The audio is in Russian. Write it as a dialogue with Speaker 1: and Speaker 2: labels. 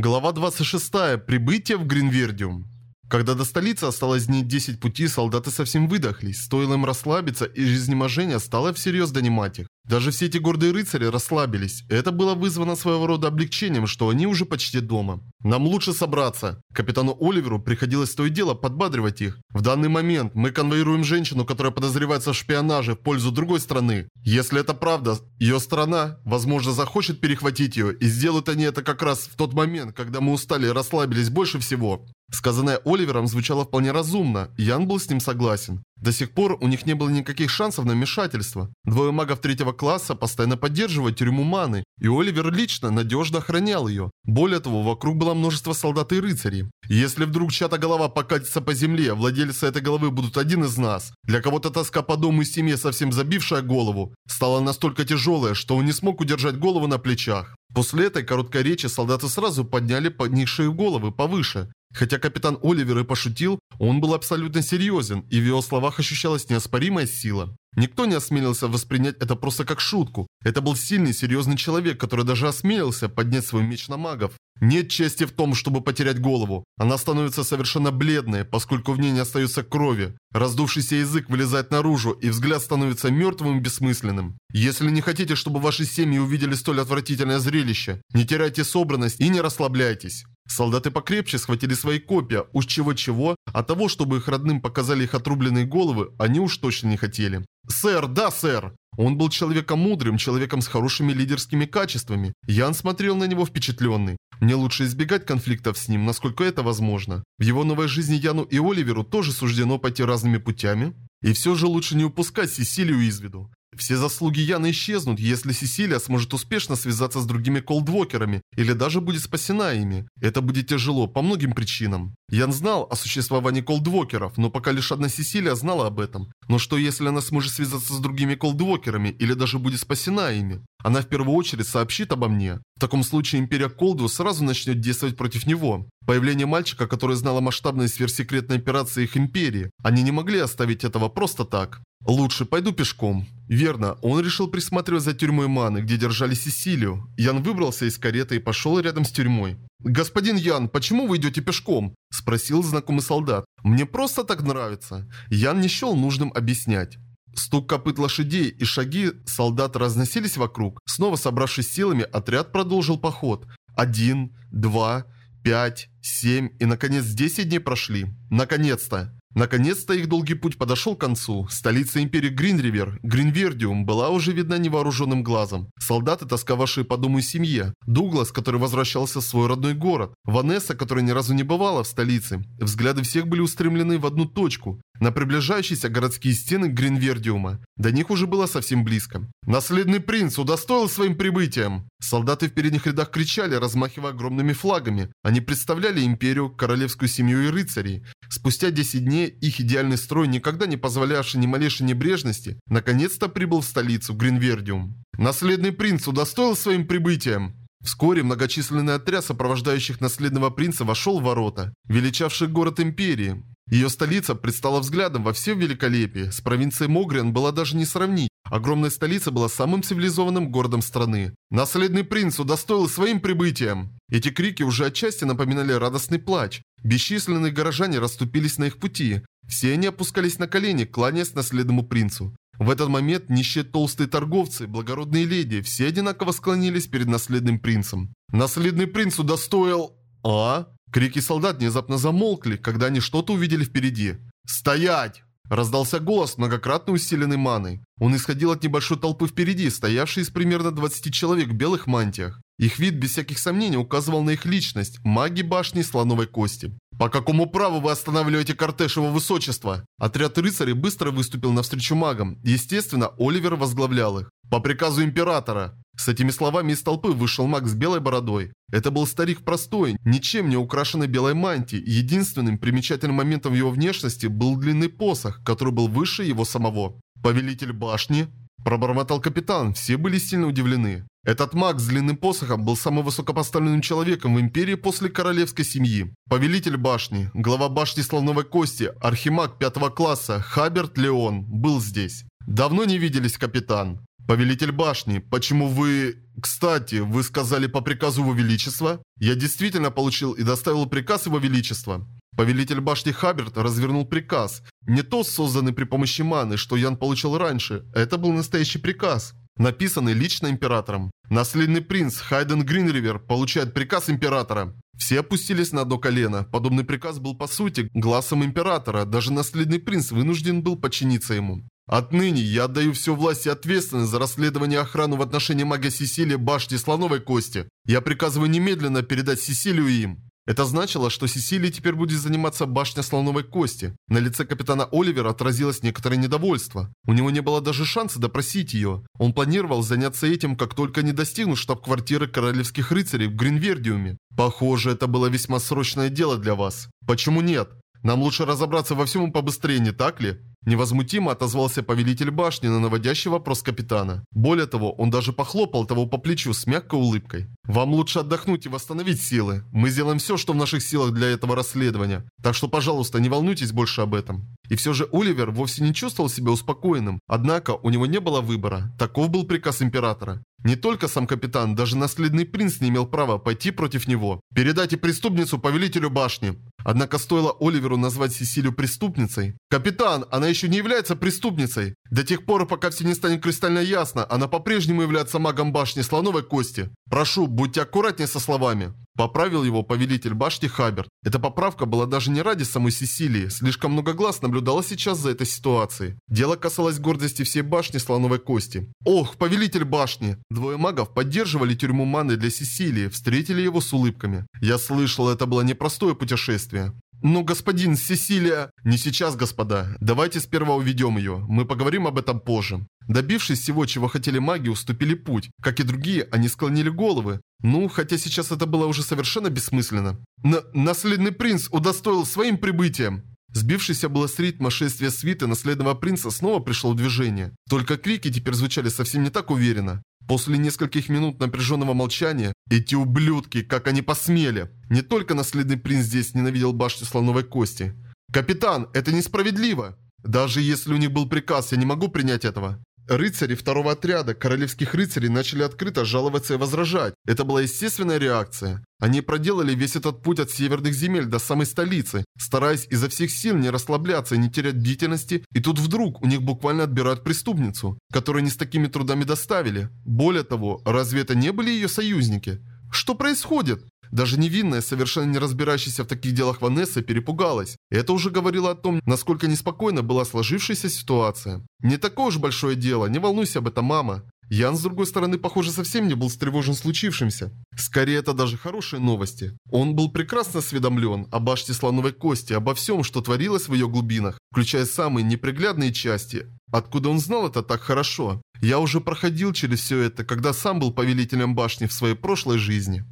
Speaker 1: Глава 26. Прибытие в Гринвердиум. Когда до столицы осталось дней 10 пути, солдаты совсем выдохлись. Стоило им расслабиться, и изнеможение стало всерьез донимать их. Даже все эти гордые рыцари расслабились. Это было вызвано своего рода облегчением, что они уже почти дома. Нам лучше собраться. Капитану Оливеру приходилось то и дело подбадривать их. В данный момент мы конвоируем женщину, которая подозревается в шпионаже в пользу другой страны. Если это правда, ее страна, возможно, захочет перехватить ее, и сделают они это как раз в тот момент, когда мы устали и расслабились больше всего. Сказанное Оливером звучало вполне разумно, Ян был с ним согласен. До сих пор у них не было никаких шансов на вмешательство. Двое магов третьего класса постоянно поддерживают тюрьму маны, и Оливер лично надежно охранял ее. Более того, вокруг было множество солдат и рыцарей. Если вдруг чья-то голова покатится по земле, владельцы этой головы будут один из нас. Для кого-то тоска по дому и семье, совсем забившая голову, стала настолько тяжелая, что он не смог удержать голову на плечах. После этой короткой речи солдаты сразу подняли поднявшие головы повыше. Хотя капитан Оливер и пошутил, он был абсолютно серьезен, и в его словах ощущалась неоспоримая сила. Никто не осмелился воспринять это просто как шутку. Это был сильный, серьезный человек, который даже осмелился поднять свой меч на магов. Нет чести в том, чтобы потерять голову. Она становится совершенно бледной, поскольку в ней не остается крови. Раздувшийся язык вылезает наружу, и взгляд становится мертвым и бессмысленным. Если не хотите, чтобы ваши семьи увидели столь отвратительное зрелище, не теряйте собранность и не расслабляйтесь. Солдаты покрепче схватили свои копья, уж чего-чего, а того, чтобы их родным показали их отрубленные головы, они уж точно не хотели. «Сэр, да, сэр!» Он был человеком мудрым, человеком с хорошими лидерскими качествами. Ян смотрел на него впечатленный. Мне лучше избегать конфликтов с ним, насколько это возможно. В его новой жизни Яну и Оливеру тоже суждено пойти разными путями. И все же лучше не упускать Сесилию из виду. Все заслуги Яны исчезнут, если Сесилия сможет успешно связаться с другими колдвокерами или даже будет спасена ими. Это будет тяжело по многим причинам. Ян знал о существовании колдвокеров, но пока лишь одна Сесилия знала об этом. Но что если она сможет связаться с другими колдвокерами или даже будет спасена ими? Она в первую очередь сообщит обо мне. В таком случае Империя Колду сразу начнет действовать против него. Появление мальчика, который знал о масштабной сверхсекретной операции их Империи, они не могли оставить этого просто так. Лучше пойду пешком. Верно, он решил присматривать за тюрьмой Маны, где держали Сесилию. Ян выбрался из кареты и пошел рядом с тюрьмой. «Господин Ян, почему вы идете пешком?» – спросил знакомый солдат. «Мне просто так нравится». Ян не счел нужным объяснять. Стук копыт лошадей и шаги солдат разносились вокруг. Снова собравшись силами, отряд продолжил поход. Один, два, пять, семь и, наконец, десять дней прошли. Наконец-то! Наконец-то их долгий путь подошел к концу. Столица империи Гринривер, Гринвердиум, была уже видна невооруженным глазом. Солдаты, тосковавшие по дому семье. Дуглас, который возвращался в свой родной город. Ванесса, которая ни разу не бывала в столице. Взгляды всех были устремлены в одну точку на приближающиеся городские стены Гринвердиума. До них уже было совсем близко. «Наследный принц удостоил своим прибытием!» Солдаты в передних рядах кричали, размахивая огромными флагами. Они представляли империю, королевскую семью и рыцарей. Спустя 10 дней их идеальный строй, никогда не позволявший ни малейшей небрежности, наконец-то прибыл в столицу Гринвердиум. «Наследный принц удостоил своим прибытием!» Вскоре многочисленный отряд сопровождающих наследного принца вошел в ворота, величавший город Империи. Ее столица предстала взглядом во всем великолепии. С провинцией Могрен была даже не сравнить. Огромная столица была самым цивилизованным городом страны. Наследный принц удостоил своим прибытием. Эти крики уже отчасти напоминали радостный плач. Бесчисленные горожане расступились на их пути. Все они опускались на колени, кланяясь наследному принцу. В этот момент нищие толстые торговцы, благородные леди, все одинаково склонились перед наследным принцем. Наследный принц удостоил... А? Крики солдат внезапно замолкли, когда они что-то увидели впереди. «Стоять!» Раздался голос, многократно усиленный маной. Он исходил от небольшой толпы впереди, стоявшей из примерно 20 человек в белых мантиях. Их вид без всяких сомнений указывал на их личность – маги башни слоновой кости. «По какому праву вы останавливаете кортеж его высочества?» Отряд рыцарей быстро выступил навстречу магам. Естественно, Оливер возглавлял их. «По приказу императора!» С этими словами из толпы вышел маг с белой бородой. Это был старик простой, ничем не украшенный белой мантией. Единственным примечательным моментом его внешности был длинный посох, который был выше его самого. «Повелитель башни?» Пробормотал капитан, все были сильно удивлены. Этот маг с длинным посохом был самым высокопоставленным человеком в Империи после королевской семьи. Повелитель башни, глава башни Слоновой Кости, архимаг пятого класса Хаберт Леон был здесь. Давно не виделись, капитан. «Повелитель башни, почему вы...» Кстати, вы сказали по приказу Его Величества? Я действительно получил и доставил приказ Его Величества. Повелитель башни Хаберт развернул приказ. Не тот, созданный при помощи маны, что Ян получил раньше. Это был настоящий приказ. Написанный лично императором. Наследный принц Хайден Гринривер получает приказ императора. Все опустились на одно колено. Подобный приказ был по сути глазом императора. Даже наследный принц вынужден был подчиниться ему. Отныне я отдаю всю власть и ответственность за расследование охрану в отношении мага Сесилии башни Слоновой Кости. Я приказываю немедленно передать Сесилию им. Это значило, что Сесилии теперь будет заниматься башня слоновой кости. На лице капитана Оливера отразилось некоторое недовольство. У него не было даже шанса допросить ее. Он планировал заняться этим, как только не достигнут штаб-квартиры королевских рыцарей в Гринвердиуме. Похоже, это было весьма срочное дело для вас. Почему нет? Нам лучше разобраться во всем побыстрее, не так ли? Невозмутимо отозвался повелитель башни на наводящий вопрос капитана. Более того, он даже похлопал того по плечу с мягкой улыбкой. «Вам лучше отдохнуть и восстановить силы. Мы сделаем все, что в наших силах для этого расследования. Так что, пожалуйста, не волнуйтесь больше об этом». И все же Оливер вовсе не чувствовал себя успокоенным. Однако у него не было выбора. Таков был приказ императора. Не только сам капитан, даже наследный принц не имел права пойти против него. «Передайте преступницу повелителю башни». Однако стоило Оливеру назвать Сесилию преступницей. «Капитан, она еще не является преступницей. До тех пор, пока все не станет кристально ясно, она по-прежнему является магом башни слоновой кости. Прошу, будьте аккуратнее со словами». Поправил его повелитель башни Хаберт. Эта поправка была даже не ради самой Сесилии. Слишком много глаз наблюдало сейчас за этой ситуацией. Дело касалось гордости всей башни слоновой кости. Ох, повелитель башни! Двое магов поддерживали тюрьму маны для Сесилии, встретили его с улыбками. Я слышал, это было непростое путешествие. «Ну, господин, Сесилия...» «Не сейчас, господа. Давайте сперва уведем ее. Мы поговорим об этом позже». Добившись всего, чего хотели маги, уступили путь. Как и другие, они склонили головы. Ну, хотя сейчас это было уже совершенно бессмысленно. Н наследный принц удостоил своим прибытием. Сбившийся было с ритма шествия свиты наследного принца снова пришел в движение. Только крики теперь звучали совсем не так уверенно. После нескольких минут напряженного молчания, эти ублюдки, как они посмели. Не только наследный принц здесь ненавидел башню слоновой кости. «Капитан, это несправедливо!» Даже если у них был приказ, я не могу принять этого. Рыцари второго отряда королевских рыцарей начали открыто жаловаться и возражать. Это была естественная реакция. Они проделали весь этот путь от северных земель до самой столицы, стараясь изо всех сил не расслабляться и не терять бдительности, и тут вдруг у них буквально отбирают преступницу, которую они с такими трудами доставили. Более того, разве это не были ее союзники? Что происходит? Даже невинная, совершенно не разбирающаяся в таких делах Ванесса перепугалась. это уже говорило о том, насколько неспокойна была сложившаяся ситуация. Не такое уж большое дело, не волнуйся об этом, мама. Ян, с другой стороны, похоже, совсем не был встревожен случившимся. Скорее, это даже хорошие новости. Он был прекрасно осведомлен о башне слоновой кости, обо всем, что творилось в ее глубинах, включая самые неприглядные части. Откуда он знал это так хорошо? Я уже проходил через все это, когда сам был повелителем башни в своей прошлой жизни.